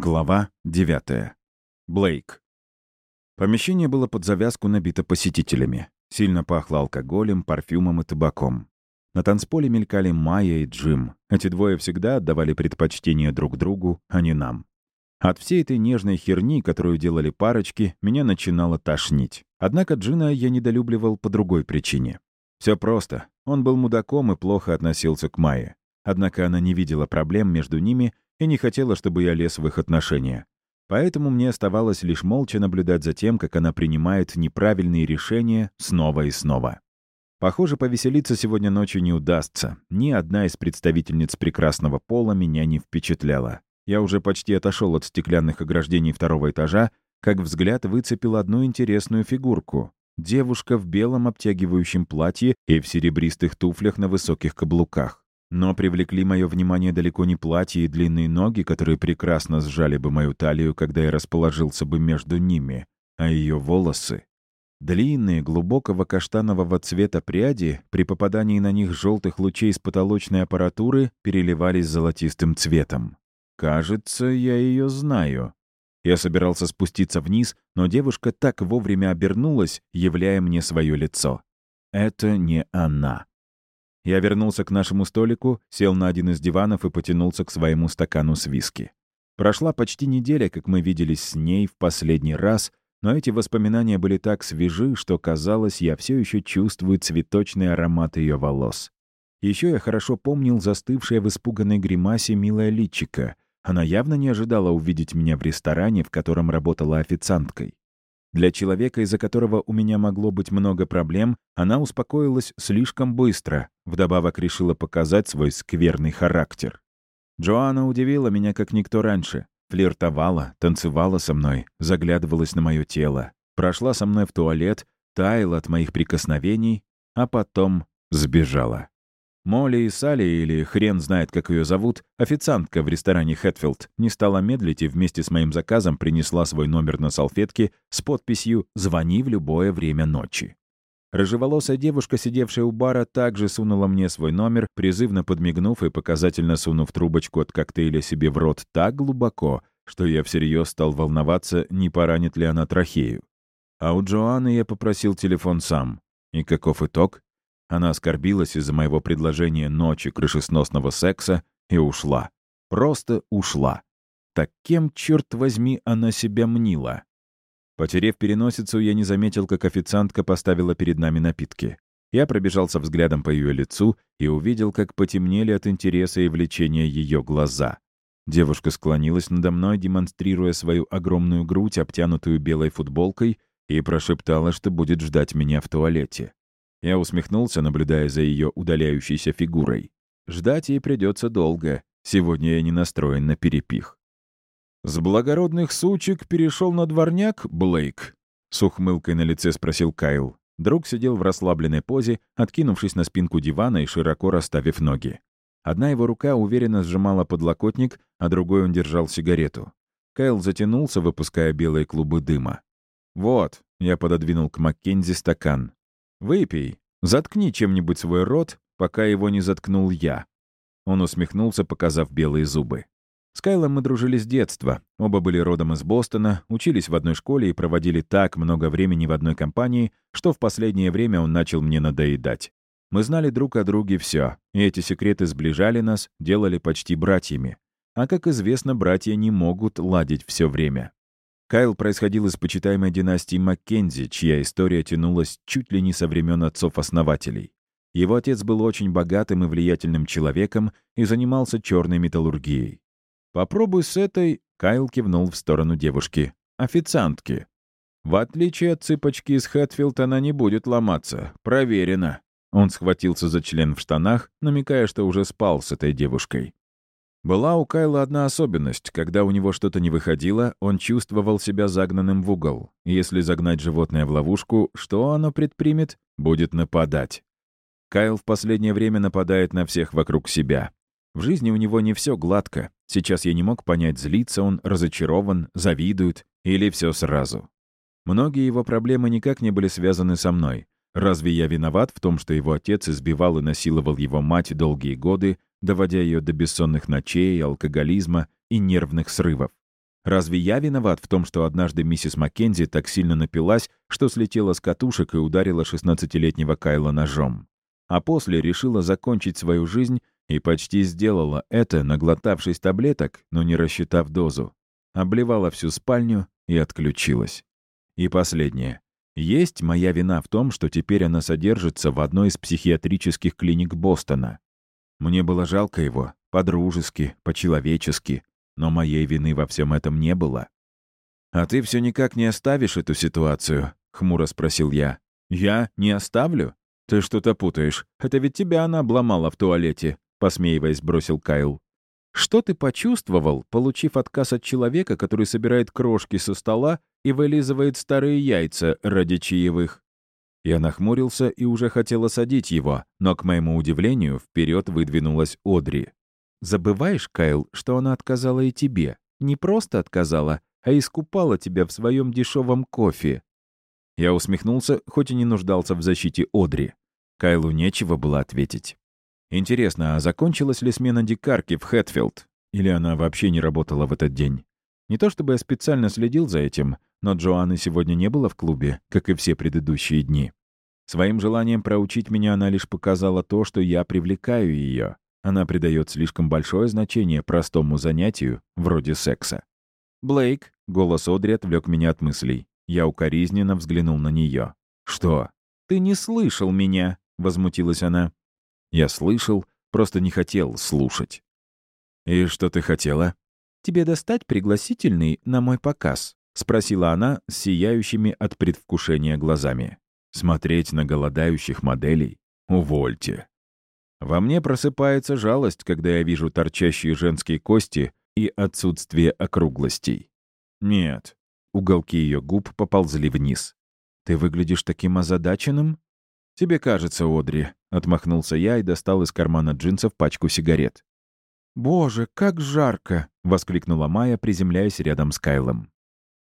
Глава 9. Блейк. Помещение было под завязку набито посетителями. Сильно пахло алкоголем, парфюмом и табаком. На танцполе мелькали Майя и Джим. Эти двое всегда отдавали предпочтение друг другу, а не нам. От всей этой нежной херни, которую делали парочки, меня начинало тошнить. Однако Джина я недолюбливал по другой причине. Все просто. Он был мудаком и плохо относился к Майе. Однако она не видела проблем между ними и не хотела, чтобы я лез в их отношения. Поэтому мне оставалось лишь молча наблюдать за тем, как она принимает неправильные решения снова и снова. Похоже, повеселиться сегодня ночью не удастся. Ни одна из представительниц прекрасного пола меня не впечатляла. Я уже почти отошел от стеклянных ограждений второго этажа, как взгляд выцепил одну интересную фигурку. Девушка в белом обтягивающем платье и в серебристых туфлях на высоких каблуках. Но привлекли мое внимание далеко не платье и длинные ноги, которые прекрасно сжали бы мою талию, когда я расположился бы между ними, а ее волосы. Длинные, глубокого каштанового цвета пряди, при попадании на них желтых лучей с потолочной аппаратуры, переливались золотистым цветом. Кажется, я ее знаю. Я собирался спуститься вниз, но девушка так вовремя обернулась, являя мне свое лицо. Это не она. Я вернулся к нашему столику, сел на один из диванов и потянулся к своему стакану с виски. Прошла почти неделя, как мы виделись с ней в последний раз, но эти воспоминания были так свежи, что, казалось, я все еще чувствую цветочный аромат ее волос. Еще я хорошо помнил застывшее в испуганной гримасе милое личико. Она явно не ожидала увидеть меня в ресторане, в котором работала официанткой. Для человека, из-за которого у меня могло быть много проблем, она успокоилась слишком быстро, вдобавок решила показать свой скверный характер. Джоанна удивила меня как никто раньше. Флиртовала, танцевала со мной, заглядывалась на мое тело, прошла со мной в туалет, таяла от моих прикосновений, а потом сбежала. Молли и Салли, или хрен знает, как ее зовут, официантка в ресторане Хэтфилд, не стала медлить и вместе с моим заказом принесла свой номер на салфетке с подписью «Звони в любое время ночи». Рыжеволосая девушка, сидевшая у бара, также сунула мне свой номер, призывно подмигнув и показательно сунув трубочку от коктейля себе в рот так глубоко, что я всерьез стал волноваться, не поранит ли она трахею. А у Джоанны я попросил телефон сам. И каков итог? Она оскорбилась из-за моего предложения ночи крышесносного секса и ушла. Просто ушла. Так кем, черт возьми, она себя мнила? Потерев переносицу, я не заметил, как официантка поставила перед нами напитки. Я пробежался взглядом по ее лицу и увидел, как потемнели от интереса и влечения ее глаза. Девушка склонилась надо мной, демонстрируя свою огромную грудь, обтянутую белой футболкой, и прошептала, что будет ждать меня в туалете. Я усмехнулся, наблюдая за ее удаляющейся фигурой. Ждать ей придется долго. Сегодня я не настроен на перепих. «С благородных сучек перешел на дворняк, Блейк?» С ухмылкой на лице спросил Кайл. Друг сидел в расслабленной позе, откинувшись на спинку дивана и широко расставив ноги. Одна его рука уверенно сжимала подлокотник, а другой он держал сигарету. Кайл затянулся, выпуская белые клубы дыма. «Вот», — я пододвинул к Маккензи стакан. «Выпей. Заткни чем-нибудь свой рот, пока его не заткнул я». Он усмехнулся, показав белые зубы. С Кайлом мы дружили с детства. Оба были родом из Бостона, учились в одной школе и проводили так много времени в одной компании, что в последнее время он начал мне надоедать. Мы знали друг о друге все, и эти секреты сближали нас, делали почти братьями. А, как известно, братья не могут ладить все время. Кайл происходил из почитаемой династии Маккензи, чья история тянулась чуть ли не со времен отцов-основателей. Его отец был очень богатым и влиятельным человеком и занимался черной металлургией. «Попробуй с этой...» — Кайл кивнул в сторону девушки. «Официантки. В отличие от цыпочки из Хэтфилд, она не будет ломаться. Проверено». Он схватился за член в штанах, намекая, что уже спал с этой девушкой. Была у Кайла одна особенность. Когда у него что-то не выходило, он чувствовал себя загнанным в угол. Если загнать животное в ловушку, что оно предпримет? Будет нападать. Кайл в последнее время нападает на всех вокруг себя. В жизни у него не все гладко. Сейчас я не мог понять, злится он, разочарован, завидует или все сразу. Многие его проблемы никак не были связаны со мной. Разве я виноват в том, что его отец избивал и насиловал его мать долгие годы, доводя ее до бессонных ночей, алкоголизма и нервных срывов. Разве я виноват в том, что однажды миссис Маккензи так сильно напилась, что слетела с катушек и ударила 16-летнего Кайла ножом? А после решила закончить свою жизнь и почти сделала это, наглотавшись таблеток, но не рассчитав дозу. Обливала всю спальню и отключилась. И последнее. Есть моя вина в том, что теперь она содержится в одной из психиатрических клиник Бостона. Мне было жалко его, по-дружески, по-человечески, но моей вины во всем этом не было. «А ты все никак не оставишь эту ситуацию?» — хмуро спросил я. «Я не оставлю? Ты что-то путаешь. Это ведь тебя она обломала в туалете», — посмеиваясь, бросил Кайл. «Что ты почувствовал, получив отказ от человека, который собирает крошки со стола и вылизывает старые яйца ради чаевых?» Я нахмурился и уже хотел осадить его, но, к моему удивлению, вперед выдвинулась Одри. Забываешь, Кайл, что она отказала и тебе. Не просто отказала, а искупала тебя в своем дешевом кофе. Я усмехнулся, хоть и не нуждался в защите Одри. Кайлу нечего было ответить. Интересно, а закончилась ли смена дикарки в Хэтфилд? Или она вообще не работала в этот день? Не то чтобы я специально следил за этим, но Джоанны сегодня не было в клубе, как и все предыдущие дни. Своим желанием проучить меня она лишь показала то, что я привлекаю ее. Она придает слишком большое значение простому занятию, вроде секса. «Блейк», — голос Одри отвлек меня от мыслей. Я укоризненно взглянул на нее. «Что?» «Ты не слышал меня», — возмутилась она. Я слышал, просто не хотел слушать. «И что ты хотела?» «Тебе достать пригласительный на мой показ?» — спросила она с сияющими от предвкушения глазами. «Смотреть на голодающих моделей? Увольте!» Во мне просыпается жалость, когда я вижу торчащие женские кости и отсутствие округлостей. Нет. Уголки ее губ поползли вниз. Ты выглядишь таким озадаченным? Тебе кажется, Одри. Отмахнулся я и достал из кармана джинсов пачку сигарет. «Боже, как жарко!» — воскликнула Майя, приземляясь рядом с Кайлом.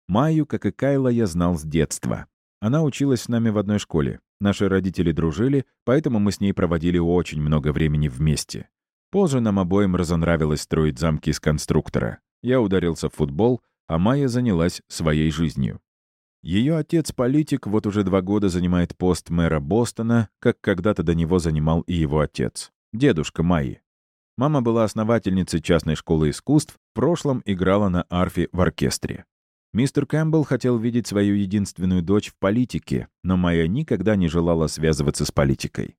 Майю, как и Кайла, я знал с детства. Она училась с нами в одной школе. Наши родители дружили, поэтому мы с ней проводили очень много времени вместе. Позже нам обоим разонравилось строить замки из конструктора. Я ударился в футбол, а Майя занялась своей жизнью. Ее отец-политик вот уже два года занимает пост мэра Бостона, как когда-то до него занимал и его отец, дедушка Майи. Мама была основательницей частной школы искусств, в прошлом играла на арфе в оркестре. Мистер Кэмпбелл хотел видеть свою единственную дочь в политике, но Майя никогда не желала связываться с политикой.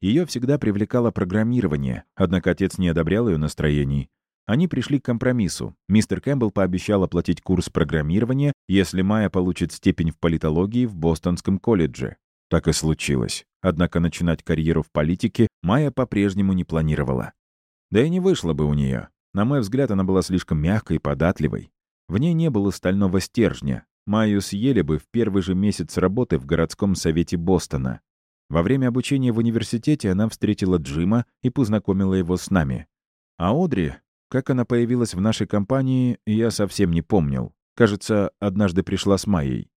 Ее всегда привлекало программирование, однако отец не одобрял ее настроений. Они пришли к компромиссу. Мистер Кэмпбелл пообещал оплатить курс программирования, если Майя получит степень в политологии в Бостонском колледже. Так и случилось. Однако начинать карьеру в политике Майя по-прежнему не планировала. Да и не вышло бы у нее. На мой взгляд, она была слишком мягкой и податливой. В ней не было стального стержня. Майю съели бы в первый же месяц работы в городском совете Бостона. Во время обучения в университете она встретила Джима и познакомила его с нами. А Одри, как она появилась в нашей компании, я совсем не помнил. Кажется, однажды пришла с Майей.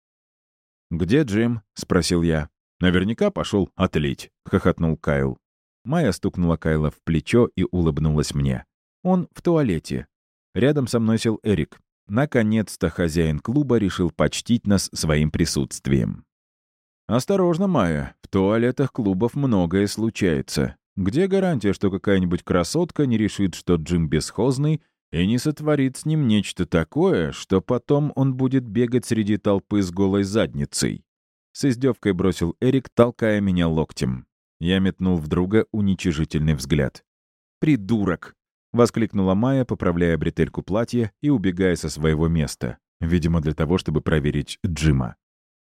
«Где Джим?» — спросил я. «Наверняка пошел отлить», — хохотнул Кайл. Майя стукнула Кайла в плечо и улыбнулась мне. «Он в туалете». Рядом со мной сел Эрик. Наконец-то хозяин клуба решил почтить нас своим присутствием. «Осторожно, Майя, в туалетах клубов многое случается. Где гарантия, что какая-нибудь красотка не решит, что Джим бесхозный, и не сотворит с ним нечто такое, что потом он будет бегать среди толпы с голой задницей?» С издевкой бросил Эрик, толкая меня локтем. Я метнул в друга уничижительный взгляд. «Придурок!» — воскликнула Майя, поправляя бретельку платья и убегая со своего места, видимо, для того, чтобы проверить Джима.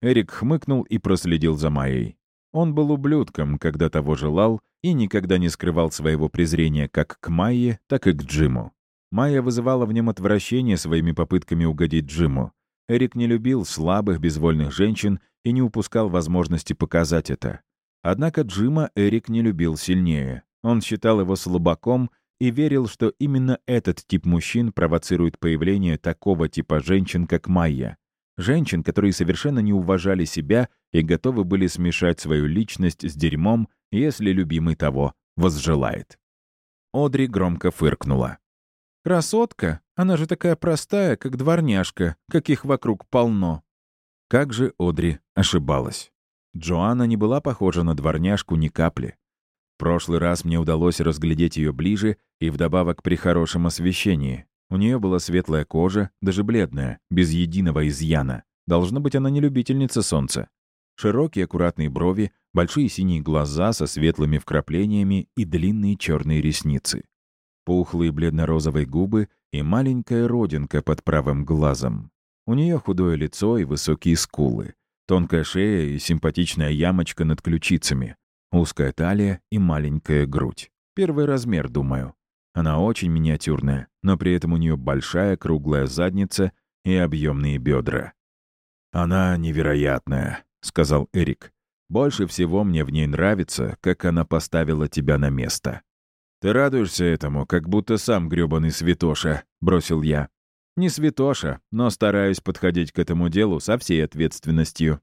Эрик хмыкнул и проследил за Майей. Он был ублюдком, когда того желал, и никогда не скрывал своего презрения как к Майе, так и к Джиму. Майя вызывала в нем отвращение своими попытками угодить Джиму. Эрик не любил слабых, безвольных женщин и не упускал возможности показать это. Однако Джима Эрик не любил сильнее. Он считал его слабаком и верил, что именно этот тип мужчин провоцирует появление такого типа женщин, как Майя. Женщин, которые совершенно не уважали себя и готовы были смешать свою личность с дерьмом, если любимый того возжелает. Одри громко фыркнула. «Красотка? Она же такая простая, как дворняжка, каких вокруг полно». Как же Одри ошибалась. Джоанна не была похожа на дворняжку ни капли. В прошлый раз мне удалось разглядеть ее ближе и вдобавок при хорошем освещении. У нее была светлая кожа, даже бледная, без единого изъяна. Должно быть, она не любительница солнца. Широкие аккуратные брови, большие синие глаза со светлыми вкраплениями и длинные черные ресницы. Пухлые бледно-розовые губы и маленькая родинка под правым глазом. У нее худое лицо и высокие скулы, тонкая шея и симпатичная ямочка над ключицами, узкая талия и маленькая грудь. Первый размер, думаю. Она очень миниатюрная, но при этом у нее большая круглая задница и объемные бедра. «Она невероятная», — сказал Эрик. «Больше всего мне в ней нравится, как она поставила тебя на место». «Ты радуешься этому, как будто сам грёбаный святоша», — бросил я. «Не святоша, но стараюсь подходить к этому делу со всей ответственностью.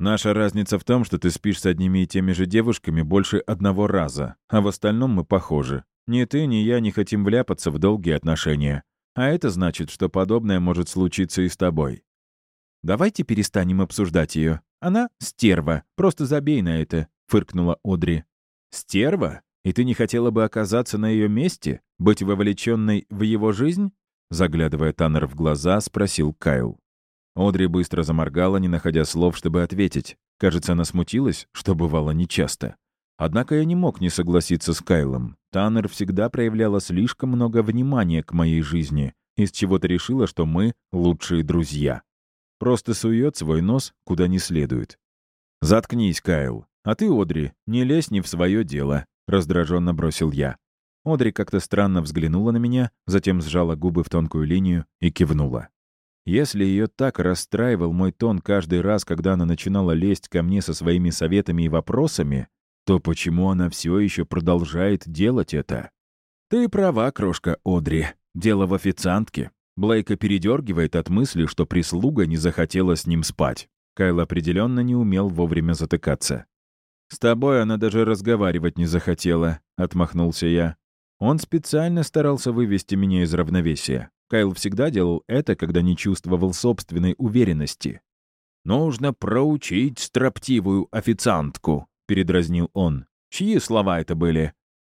Наша разница в том, что ты спишь с одними и теми же девушками больше одного раза, а в остальном мы похожи. Ни ты, ни я не хотим вляпаться в долгие отношения. А это значит, что подобное может случиться и с тобой. Давайте перестанем обсуждать ее. Она — стерва. Просто забей на это», — фыркнула Одри. «Стерва? И ты не хотела бы оказаться на ее месте? Быть вовлеченной в его жизнь?» Заглядывая Таннер в глаза, спросил Кайл. Одри быстро заморгала, не находя слов, чтобы ответить. Кажется, она смутилась, что бывало нечасто. Однако я не мог не согласиться с Кайлом. Таннер всегда проявляла слишком много внимания к моей жизни, из чего-то решила, что мы лучшие друзья. Просто сует свой нос куда не следует. «Заткнись, Кайл. А ты, Одри, не лезь не в свое дело», — раздраженно бросил я. Одри как-то странно взглянула на меня, затем сжала губы в тонкую линию и кивнула. Если ее так расстраивал мой тон каждый раз, когда она начинала лезть ко мне со своими советами и вопросами, то почему она все еще продолжает делать это? Ты права, крошка Одри. Дело в официантке. Блейка передергивает от мысли, что прислуга не захотела с ним спать. Кайл определенно не умел вовремя затыкаться. «С тобой она даже разговаривать не захотела», — отмахнулся я. Он специально старался вывести меня из равновесия. Кайл всегда делал это, когда не чувствовал собственной уверенности. «Нужно проучить строптивую официантку», передразнил он. «Чьи слова это были?»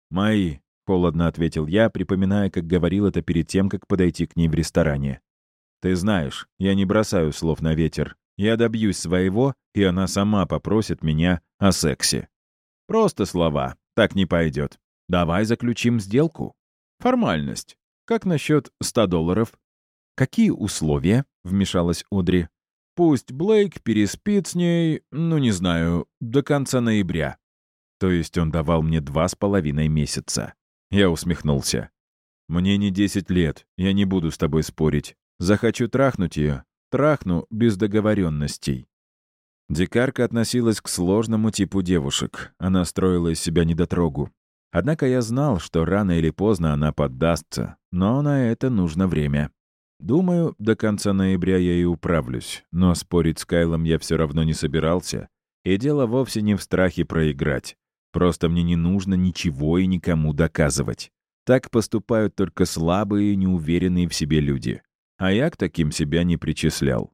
«Мои», — холодно ответил я, припоминая, как говорил это перед тем, как подойти к ней в ресторане. «Ты знаешь, я не бросаю слов на ветер. Я добьюсь своего, и она сама попросит меня о сексе. Просто слова. Так не пойдет. Давай заключим сделку. Формальность. Как насчет 100 долларов?» «Какие условия?» — вмешалась Одри. Пусть Блейк переспит с ней, ну не знаю, до конца ноября. То есть он давал мне два с половиной месяца. Я усмехнулся. Мне не десять лет, я не буду с тобой спорить. Захочу трахнуть ее, трахну без договоренностей. Дикарка относилась к сложному типу девушек. Она строила из себя недотрогу. Однако я знал, что рано или поздно она поддастся, но на это нужно время. Думаю, до конца ноября я и управлюсь, но спорить с Кайлом я все равно не собирался. И дело вовсе не в страхе проиграть. Просто мне не нужно ничего и никому доказывать. Так поступают только слабые и неуверенные в себе люди. А я к таким себя не причислял.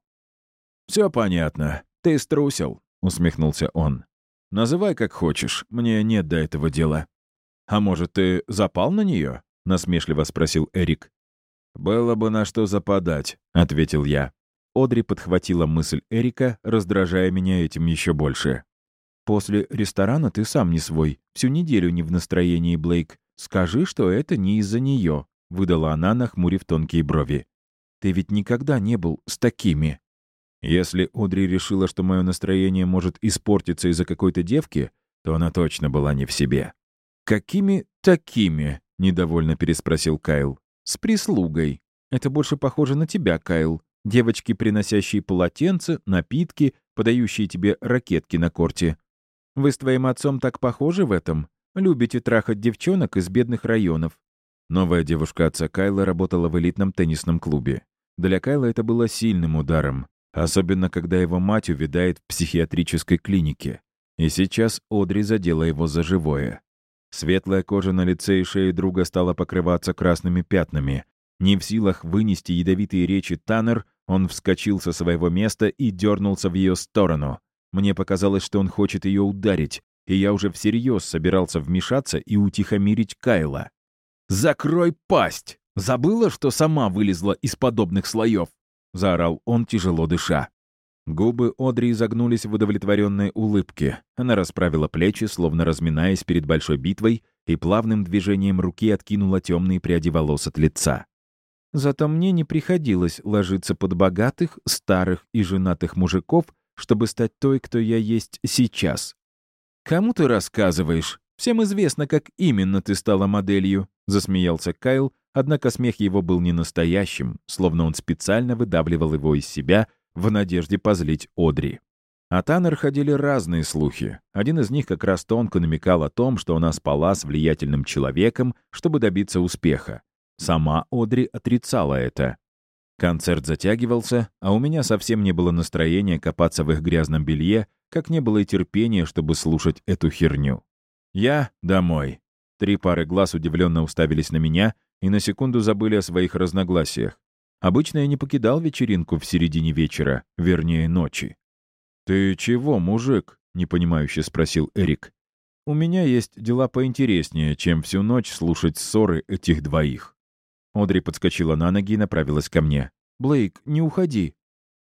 «Все понятно. Ты струсил», — усмехнулся он. «Называй как хочешь, мне нет до этого дела». «А может, ты запал на нее?» — насмешливо спросил Эрик. «Было бы на что западать», — ответил я. Одри подхватила мысль Эрика, раздражая меня этим еще больше. «После ресторана ты сам не свой. Всю неделю не в настроении, Блейк. Скажи, что это не из-за нее», — выдала она, нахмурив тонкие брови. «Ты ведь никогда не был с такими». Если Одри решила, что мое настроение может испортиться из-за какой-то девки, то она точно была не в себе. «Какими такими?» — недовольно переспросил Кайл. С прислугой. Это больше похоже на тебя, Кайл. Девочки, приносящие полотенца, напитки, подающие тебе ракетки на корте. Вы с твоим отцом так похожи в этом? Любите трахать девчонок из бедных районов. Новая девушка отца Кайла работала в элитном теннисном клубе. Для Кайла это было сильным ударом, особенно когда его мать увядает в психиатрической клинике. И сейчас Одри задела его за живое. Светлая кожа на лице и шее друга стала покрываться красными пятнами, Не в силах вынести ядовитые речи Таннер, он вскочил со своего места и дернулся в ее сторону. Мне показалось, что он хочет ее ударить, и я уже всерьез собирался вмешаться и утихомирить Кайла. «Закрой пасть! Забыла, что сама вылезла из подобных слоев?» — заорал он, тяжело дыша. Губы Одри изогнулись в удовлетворенной улыбке. Она расправила плечи, словно разминаясь перед большой битвой, и плавным движением руки откинула темные пряди волос от лица. Зато мне не приходилось ложиться под богатых, старых и женатых мужиков, чтобы стать той, кто я есть сейчас. «Кому ты рассказываешь? Всем известно, как именно ты стала моделью», — засмеялся Кайл, однако смех его был не настоящим, словно он специально выдавливал его из себя — в надежде позлить Одри. О Таннер ходили разные слухи. Один из них как раз тонко намекал о том, что она спала с влиятельным человеком, чтобы добиться успеха. Сама Одри отрицала это. Концерт затягивался, а у меня совсем не было настроения копаться в их грязном белье, как не было и терпения, чтобы слушать эту херню. Я домой. Три пары глаз удивленно уставились на меня и на секунду забыли о своих разногласиях. Обычно я не покидал вечеринку в середине вечера, вернее, ночи. «Ты чего, мужик?» — непонимающе спросил Эрик. «У меня есть дела поинтереснее, чем всю ночь слушать ссоры этих двоих». Одри подскочила на ноги и направилась ко мне. «Блейк, не уходи».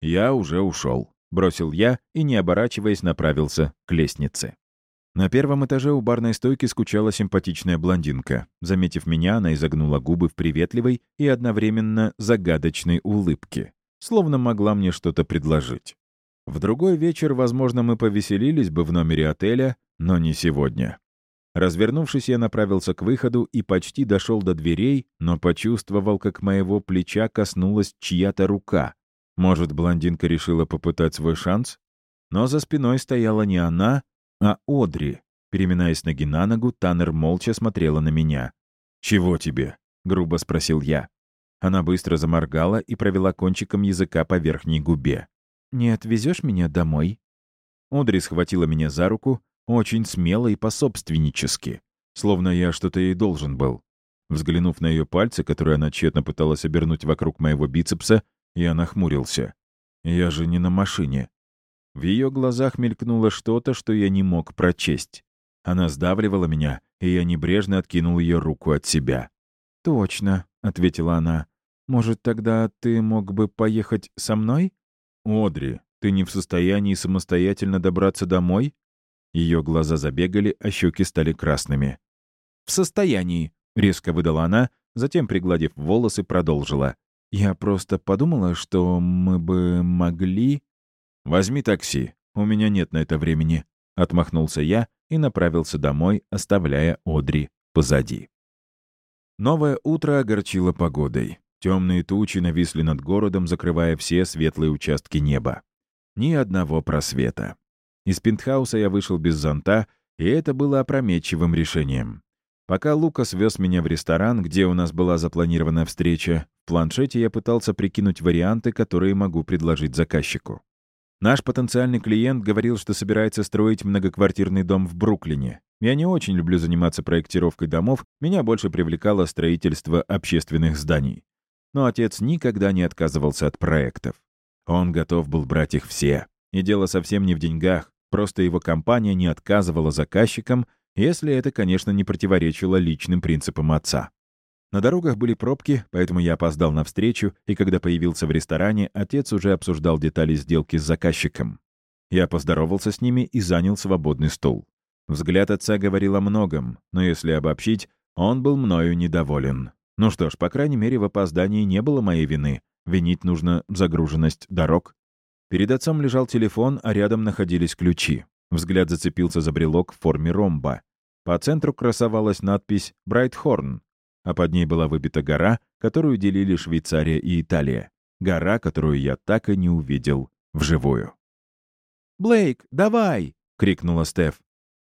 «Я уже ушел», — бросил я и, не оборачиваясь, направился к лестнице. На первом этаже у барной стойки скучала симпатичная блондинка. Заметив меня, она изогнула губы в приветливой и одновременно загадочной улыбке, словно могла мне что-то предложить. В другой вечер, возможно, мы повеселились бы в номере отеля, но не сегодня. Развернувшись, я направился к выходу и почти дошел до дверей, но почувствовал, как моего плеча коснулась чья-то рука. Может, блондинка решила попытать свой шанс? Но за спиной стояла не она, а Одри. Переминаясь ноги на ногу, Таннер молча смотрела на меня. «Чего тебе?» — грубо спросил я. Она быстро заморгала и провела кончиком языка по верхней губе. «Не отвезешь меня домой?» Одри схватила меня за руку, очень смело и пособственнически, словно я что-то ей должен был. Взглянув на ее пальцы, которые она тщетно пыталась обернуть вокруг моего бицепса, я нахмурился. «Я же не на машине. В ее глазах мелькнуло что-то, что я не мог прочесть. Она сдавливала меня, и я небрежно откинул ее руку от себя. «Точно», — ответила она. «Может, тогда ты мог бы поехать со мной?» «Одри, ты не в состоянии самостоятельно добраться домой?» Ее глаза забегали, а щеки стали красными. «В состоянии», — резко выдала она, затем, пригладив волосы, продолжила. «Я просто подумала, что мы бы могли...» «Возьми такси, у меня нет на это времени», — отмахнулся я и направился домой, оставляя Одри позади. Новое утро огорчило погодой. Темные тучи нависли над городом, закрывая все светлые участки неба. Ни одного просвета. Из пентхауса я вышел без зонта, и это было опрометчивым решением. Пока Лукас вез меня в ресторан, где у нас была запланирована встреча, в планшете я пытался прикинуть варианты, которые могу предложить заказчику. Наш потенциальный клиент говорил, что собирается строить многоквартирный дом в Бруклине. Я не очень люблю заниматься проектировкой домов, меня больше привлекало строительство общественных зданий. Но отец никогда не отказывался от проектов. Он готов был брать их все. И дело совсем не в деньгах, просто его компания не отказывала заказчикам, если это, конечно, не противоречило личным принципам отца. На дорогах были пробки, поэтому я опоздал на встречу, и когда появился в ресторане, отец уже обсуждал детали сделки с заказчиком. Я поздоровался с ними и занял свободный стул. Взгляд отца говорил о многом, но если обобщить, он был мною недоволен. Ну что ж, по крайней мере, в опоздании не было моей вины. Винить нужно загруженность дорог. Перед отцом лежал телефон, а рядом находились ключи. Взгляд зацепился за брелок в форме ромба. По центру красовалась надпись «Брайтхорн», а под ней была выбита гора, которую делили Швейцария и Италия. Гора, которую я так и не увидел вживую. «Блейк, давай!» — крикнула Стеф.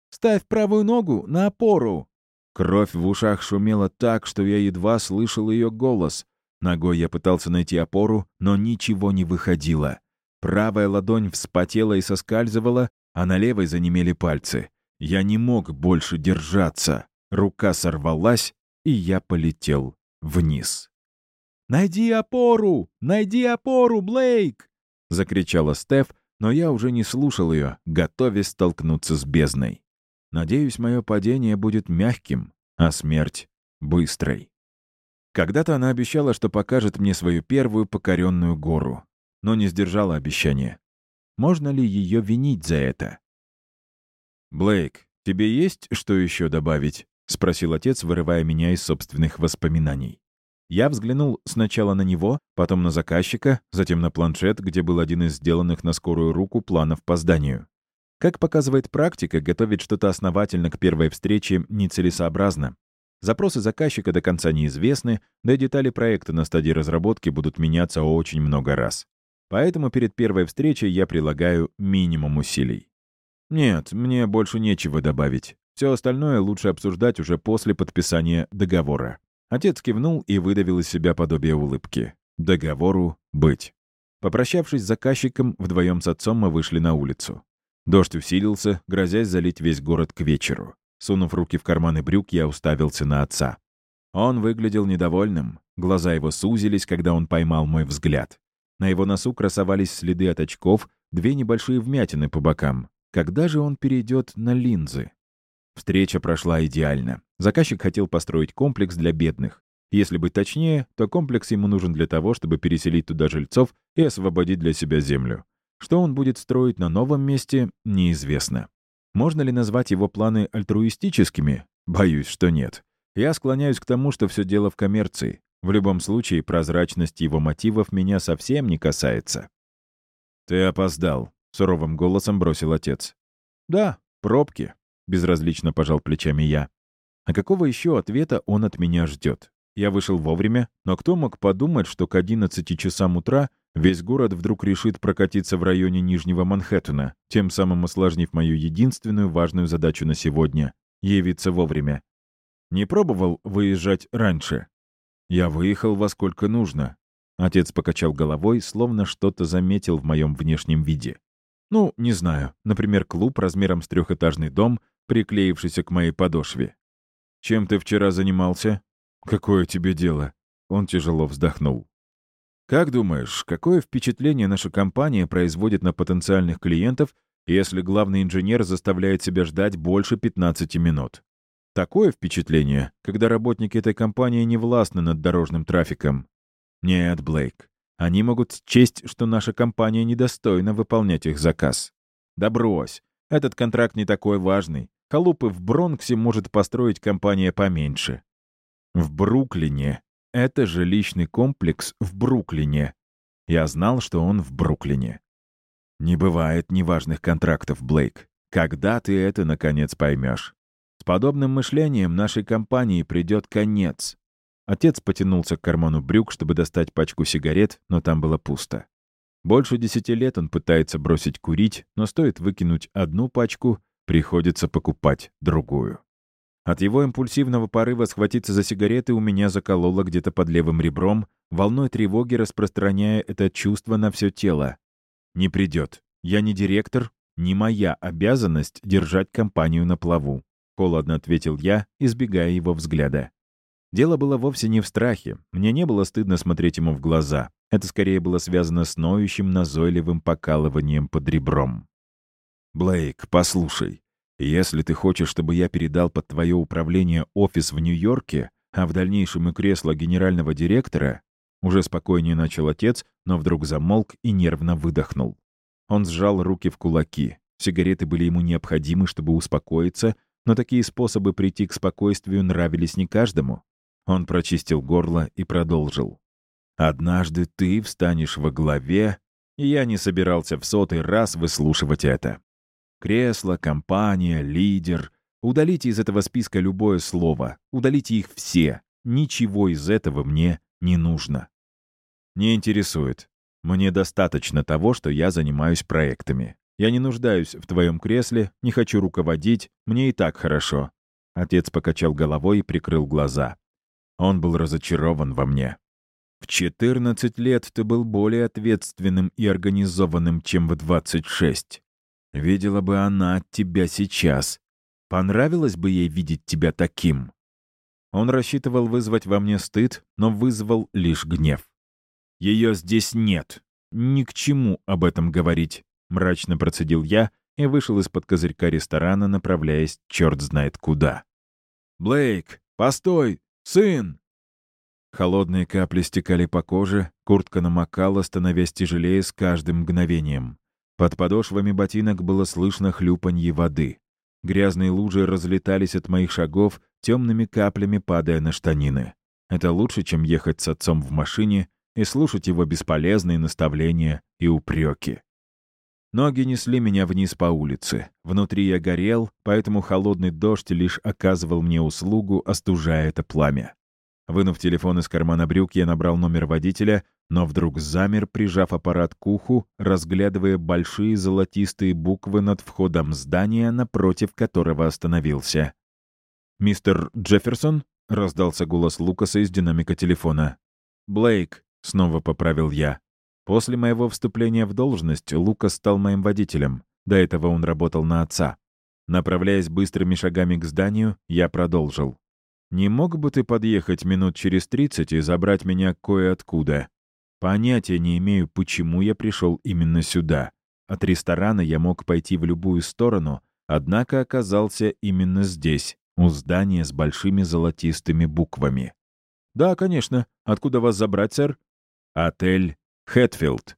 «Ставь правую ногу на опору!» Кровь в ушах шумела так, что я едва слышал ее голос. Ногой я пытался найти опору, но ничего не выходило. Правая ладонь вспотела и соскальзывала, а на левой занемели пальцы. Я не мог больше держаться. Рука сорвалась, и я полетел вниз. «Найди опору! Найди опору, Блейк!» — закричала Стеф, но я уже не слушал ее, готовясь столкнуться с бездной. Надеюсь, мое падение будет мягким, а смерть — быстрой. Когда-то она обещала, что покажет мне свою первую покоренную гору, но не сдержала обещания. Можно ли ее винить за это? «Блейк, тебе есть что еще добавить?» — спросил отец, вырывая меня из собственных воспоминаний. Я взглянул сначала на него, потом на заказчика, затем на планшет, где был один из сделанных на скорую руку планов по зданию. Как показывает практика, готовить что-то основательно к первой встрече нецелесообразно. Запросы заказчика до конца неизвестны, да и детали проекта на стадии разработки будут меняться очень много раз. Поэтому перед первой встречей я прилагаю минимум усилий. Нет, мне больше нечего добавить. Все остальное лучше обсуждать уже после подписания договора. Отец кивнул и выдавил из себя подобие улыбки. Договору быть. Попрощавшись с заказчиком, вдвоем с отцом мы вышли на улицу. Дождь усилился, грозясь залить весь город к вечеру. Сунув руки в карманы брюк, я уставился на отца. Он выглядел недовольным. Глаза его сузились, когда он поймал мой взгляд. На его носу красовались следы от очков, две небольшие вмятины по бокам. Когда же он перейдет на линзы? Встреча прошла идеально. Заказчик хотел построить комплекс для бедных. Если быть точнее, то комплекс ему нужен для того, чтобы переселить туда жильцов и освободить для себя землю. Что он будет строить на новом месте, неизвестно. Можно ли назвать его планы альтруистическими? Боюсь, что нет. Я склоняюсь к тому, что все дело в коммерции. В любом случае, прозрачность его мотивов меня совсем не касается. «Ты опоздал», — суровым голосом бросил отец. «Да, пробки», — безразлично пожал плечами я. А какого еще ответа он от меня ждет? Я вышел вовремя, но кто мог подумать, что к 11 часам утра весь город вдруг решит прокатиться в районе Нижнего Манхэттена, тем самым осложнив мою единственную важную задачу на сегодня — явиться вовремя. Не пробовал выезжать раньше? Я выехал во сколько нужно. Отец покачал головой, словно что-то заметил в моем внешнем виде. Ну, не знаю. Например, клуб размером с трехэтажный дом, приклеившийся к моей подошве. «Чем ты вчера занимался?» «Какое тебе дело?» Он тяжело вздохнул. «Как думаешь, какое впечатление наша компания производит на потенциальных клиентов, если главный инженер заставляет себя ждать больше 15 минут? Такое впечатление, когда работники этой компании не властны над дорожным трафиком. Нет, Блейк, они могут счесть, что наша компания недостойна выполнять их заказ. Да брось, этот контракт не такой важный. Халупы в Бронксе может построить компания поменьше. В Бруклине. Это жилищный комплекс в Бруклине. Я знал, что он в Бруклине. Не бывает неважных контрактов, Блейк. Когда ты это, наконец, поймешь? С подобным мышлением нашей компании придет конец. Отец потянулся к карману брюк, чтобы достать пачку сигарет, но там было пусто. Больше десяти лет он пытается бросить курить, но стоит выкинуть одну пачку, приходится покупать другую. От его импульсивного порыва схватиться за сигареты у меня закололо где-то под левым ребром, волной тревоги распространяя это чувство на все тело. Не придет. Я не директор, не моя обязанность держать компанию на плаву. Холодно ответил я, избегая его взгляда. Дело было вовсе не в страхе. Мне не было стыдно смотреть ему в глаза. Это скорее было связано с ноющим, назойливым покалыванием под ребром. «Блейк, послушай. Если ты хочешь, чтобы я передал под твое управление офис в Нью-Йорке, а в дальнейшем и кресло генерального директора...» Уже спокойнее начал отец, но вдруг замолк и нервно выдохнул. Он сжал руки в кулаки. Сигареты были ему необходимы, чтобы успокоиться, но такие способы прийти к спокойствию нравились не каждому. Он прочистил горло и продолжил. «Однажды ты встанешь во главе...» И я не собирался в сотый раз выслушивать это. Кресло, компания, лидер. Удалите из этого списка любое слово. Удалите их все. Ничего из этого мне не нужно. Не интересует. Мне достаточно того, что я занимаюсь проектами. Я не нуждаюсь в твоем кресле, не хочу руководить, мне и так хорошо». Отец покачал головой и прикрыл глаза. Он был разочарован во мне. В 14 лет ты был более ответственным и организованным, чем в 26. Видела бы она тебя сейчас. Понравилось бы ей видеть тебя таким? Он рассчитывал вызвать во мне стыд, но вызвал лишь гнев. «Ее здесь нет. Ни к чему об этом говорить», — мрачно процедил я и вышел из-под козырька ресторана, направляясь черт знает куда. «Блейк, постой! Сын!» Холодные капли стекали по коже, куртка намокала, становясь тяжелее с каждым мгновением. Под подошвами ботинок было слышно хлюпанье воды. Грязные лужи разлетались от моих шагов, темными каплями падая на штанины. Это лучше, чем ехать с отцом в машине и слушать его бесполезные наставления и упреки. Ноги несли меня вниз по улице. Внутри я горел, поэтому холодный дождь лишь оказывал мне услугу, остужая это пламя. Вынув телефон из кармана брюк, я набрал номер водителя, но вдруг замер, прижав аппарат к уху, разглядывая большие золотистые буквы над входом здания, напротив которого остановился. «Мистер Джефферсон?» — раздался голос Лукаса из динамика телефона. «Блейк», — снова поправил я. После моего вступления в должность Лукас стал моим водителем. До этого он работал на отца. Направляясь быстрыми шагами к зданию, я продолжил. Не мог бы ты подъехать минут через тридцать и забрать меня кое-откуда? Понятия не имею, почему я пришел именно сюда. От ресторана я мог пойти в любую сторону, однако оказался именно здесь, у здания с большими золотистыми буквами. «Да, конечно. Откуда вас забрать, сэр?» «Отель Хэтфилд».